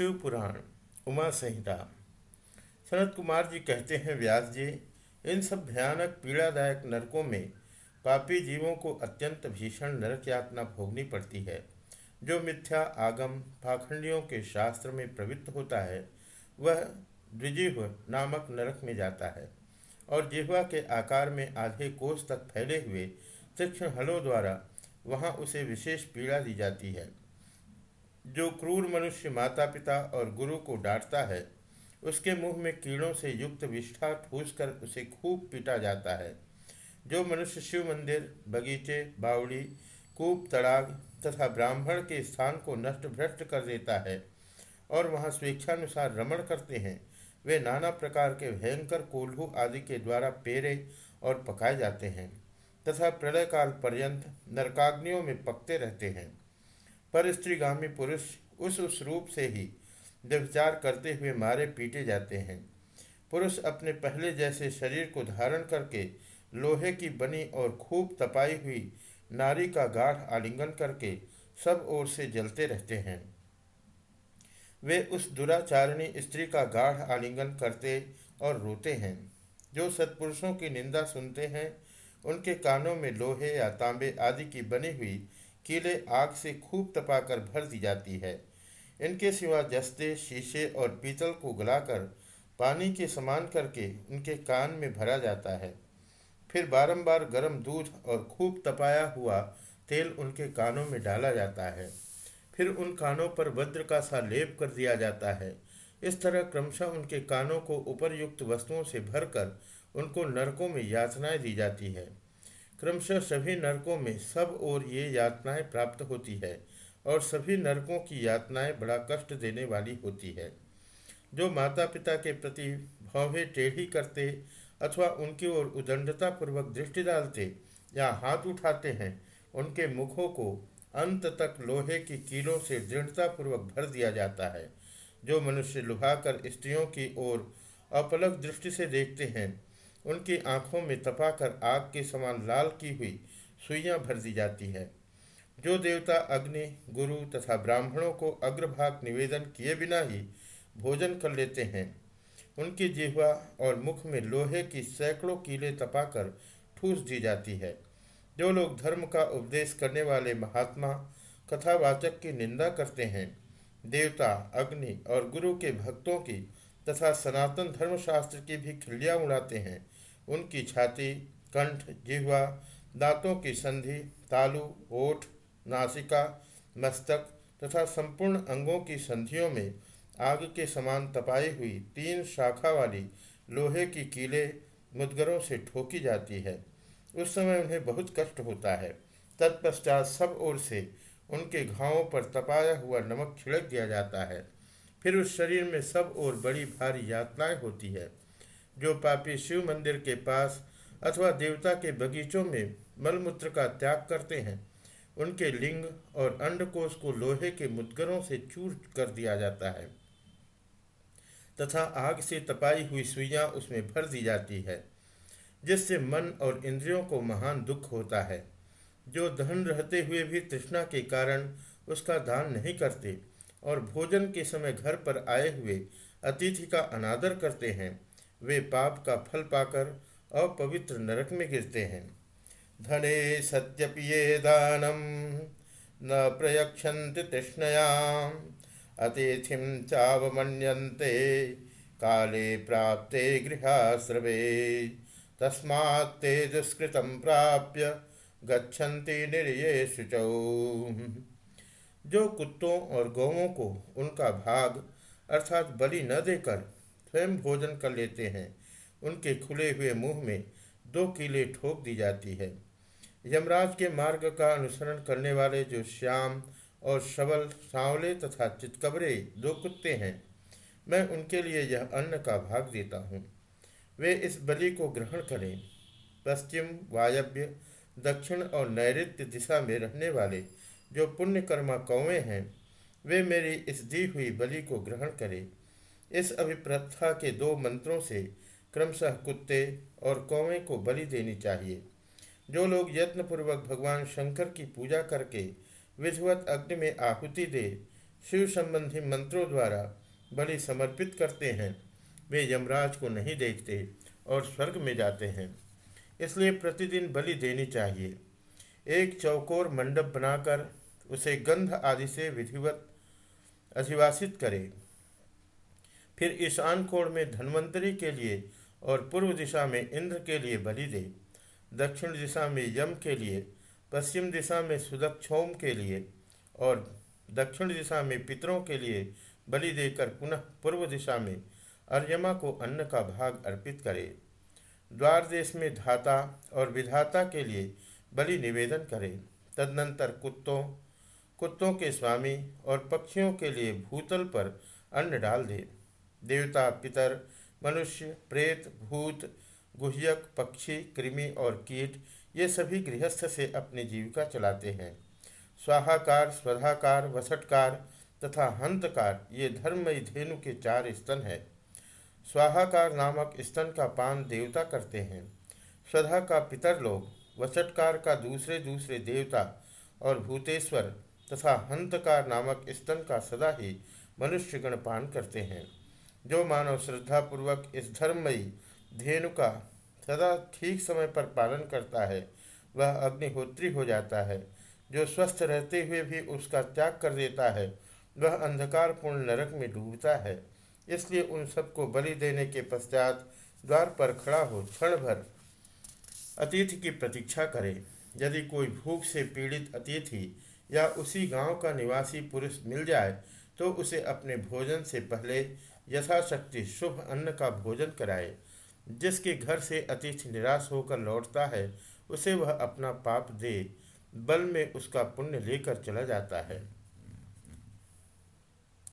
शिव पुराण उमा संहिता। सनत कुमार जी कहते हैं, व्यास जी, इन सब भयानक, पीड़ादायक नरकों में पापी जीवों को अत्यंत भीषण नरक यातना भोगनी पड़ती है। जो मिथ्या आगम, पाखंडियों के शास्त्र में प्रवृत्त होता है, वह द्विजीव नामक नरक में जाता है और जिह्वा के आकार में आधे कोष तक फैले हुए तीक्ष्ण हलों द्वारा वहाँ उसे विशेष पीड़ा दी जाती है। जो क्रूर मनुष्य माता पिता और गुरु को डांटता है, उसके मुँह में कीड़ों से युक्त विष्ठा ठूस कर उसे खूब पीटा जाता है। जो मनुष्य शिव मंदिर, बगीचे, बावड़ी, कूप, तड़ाग तथा ब्राह्मण के स्थान को नष्ट भ्रष्ट कर देता है और वहाँ स्वेच्छानुसार रमण करते हैं, वे नाना प्रकार के भयंकर कोल्हू आदि के द्वारा पेरे और पकाए जाते हैं तथा प्रलय काल पर्यंत नरकाग्नियों में पकते रहते हैं। पर स्त्रीगामी पुरुष उस उस रूप से ही व्यभिचार करते हुए मारे पीटे जाते हैं। पुरुष अपने पहले जैसे शरीर को धारण करके लोहे की बनी और खूब तपाई हुई नारी का गाढ़ आलिंगन करके सब ओर से जलते रहते हैं। वे उस दुराचारिणी स्त्री का गाढ़ आलिंगन करते और रोते हैं। जो सत्पुरुषों की निंदा सुनते हैं, उनके कानों में लोहे या तांबे आदि की बनी हुई कीले आग से खूब तपाकर भर दी जाती है। इनके सिवा जस्ते, शीशे और पीतल को गलाकर पानी के समान करके उनके कान में भरा जाता है। फिर बारंबार गर्म दूध और खूब तपाया हुआ तेल उनके कानों में डाला जाता है। फिर उन कानों पर वज्र का सा लेप कर दिया जाता है। इस तरह क्रमशः उनके कानों को उपरयुक्त वस्तुओं से भरकर उनको नरकों में यातनाएँ दी जाती है। क्रमशः सभी नरकों में सब और ये यातनाएँ प्राप्त होती है और सभी नरकों की यातनाएँ बड़ा कष्ट देने वाली होती है। जो माता पिता के प्रति भौवे टेढ़ी करते अथवा उनकी ओर उदंडता पूर्वक दृष्टि डालते या हाथ उठाते हैं, उनके मुखों को अंत तक लोहे की कीलों से दृढ़ता पूर्वक भर दिया जाता है। जो मनुष्य लुभाकर स्त्रियों की ओर अपलक दृष्टि से देखते हैं उनकी आँखों में तपाकर आग के समान लाल की हुई सुइयाँ भर दी जाती है। जो देवता अग्नि, गुरु तथा ब्राह्मणों को अग्रभाग निवेदन किए बिना ही भोजन कर लेते हैं, उनकी जिहवा और मुख में लोहे की सैकड़ों कीले तपाकर ठूस दी जाती है। जो लोग धर्म का उपदेश करने वाले महात्मा, कथावाचक की निंदा करते हैं, देवता, अग्नि और गुरु के भक्तों की तथा सनातन धर्मशास्त्र की भी खिल्लियाँ उड़ाते हैं। उनकी छाती, कंठ, जिह्वा, दांतों की संधि, तालु, ओठ, नासिका, मस्तक तथा संपूर्ण अंगों की संधियों में आग के समान तपाई हुई तीन शाखा वाली लोहे की कीले मुदगरों से ठोकी जाती है। उस समय उन्हें बहुत कष्ट होता है। तत्पश्चात सब ओर से उनके घावों पर तपाया हुआ नमक छिड़क दिया जाता है। फिर उस शरीर में सब और बड़ी भारी यातनाएँ होती है, जो पापी शिव मंदिर के पास अथवा देवता के बगीचों में मलमूत्र का त्याग करते हैं। उनके लिंग और अंडकोश को लोहे के मुदगरों से चूर कर दिया जाता है, तथा आग से तपाई हुई सुइयाँ उसमें भर दी जाती है, जिससे मन और इंद्रियों को महान दुख होता है। जो धन रहते हुए भी तृष्णा के कारण उसका दान नहीं करते और भोजन के समय घर पर आए हुए अतिथि का अनादर करते हैं। वे पाप का फल पाकर अपवित्र नरक में गिरते हैं। धने सत्यपि ये दानम, न प्रयक्षन्ति तृष्णयाम अतिथि चावमन्यन्ते, काले प्राप्ते गृहाश्रवे। तस्मात्ते दुष्कृतं प्राप्य गच्छन्ति निर्ये शुचौ जो कुत्तों और गौवों को उनका भाग, अर्थात बलि न देकर स्वयं भोजन कर लेते हैं। उनके खुले हुए मुँह में दो कीले ठोक दी जाती है। यमराज के मार्ग का अनुसरण करने वाले जो श्याम और शबल सांवले तथा चितकबरे दो कुत्ते हैं, मैं उनके लिए यह अन्न का भाग देता हूँ। वे इस बलि को ग्रहण करें। पश्चिम, वायव्य, दक्षिण और नैऋत्य दिशा में रहने वाले जो पुण्यकर्मा कौवे हैं, वे मेरी इस दी हुई बलि को ग्रहण करें। इस अभिप्रथा के दो मंत्रों से क्रमशः कुत्ते और कौवे को बलि देनी चाहिए। जो लोग यत्नपूर्वक भगवान शंकर की पूजा करके विधवत अग्नि में आहुति दे, शिव संबंधी मंत्रों द्वारा बलि समर्पित करते हैं, वे यमराज को नहीं देखते और स्वर्ग में जाते हैं। इसलिए प्रतिदिन बलि देनी चाहिए। एक चौकोर मंडप बनाकर उसे गंध आदि से विधिवत अधिवासित करे। फिर ईशान कोण में धन्वंतरी के लिए और पूर्व दिशा में इंद्र के लिए बलि दे। दक्षिण दिशा में यम के लिए, पश्चिम दिशा में सुदक्षोम के लिए और दक्षिण दिशा में पितरों के लिए बलि देकर पुनः पूर्व दिशा में अर्यमा को अन्न का भाग अर्पित करे। द्वार देश में धाता और विधाता के लिए बलि निवेदन करे। तदनंतर कुत्तों कुत्तों के स्वामी और पक्षियों के लिए भूतल पर अन्न डाल दे। देवता, पितर, मनुष्य, प्रेत, भूत, गुह्यक, पक्षी, कृमि और कीट, ये सभी गृहस्थ से अपनी जीविका चलाते हैं। स्वाहाकार स्वधाकार वसटकार तथा हंतकार ये धर्ममयी धेनु के चार स्तन है। स्वाहाकार नामक स्तन का पान देवता करते हैं। स्वधा का पितर लोग, वसटकार का दूसरे दूसरे देवता और भूतेश्वर तथा हंतकार नामक स्तन का सदा ही मनुष्यगण पान करते हैं। जो मानव श्रद्धापूर्वक इस धर्ममयी धेनु का सदा ठीक समय पर पालन करता है, वह अग्निहोत्री हो जाता है। जो स्वस्थ रहते हुए भी उसका त्याग कर देता है, वह अंधकारपूर्ण नरक में डूबता है। इसलिए उन सबको बलि देने के पश्चात द्वार पर खड़ा हो क्षण भर अतिथि की प्रतीक्षा करें। यदि कोई भूख से पीड़ित अतिथि या उसी गाँव का निवासी पुरुष मिल जाए तो उसे अपने भोजन से पहले यथाशक्ति शुभ अन्न का भोजन कराए। जिसके घर से अतिथि निराश होकर लौटता है, उसे वह अपना पाप दे, बल में उसका पुण्य लेकर चला जाता है।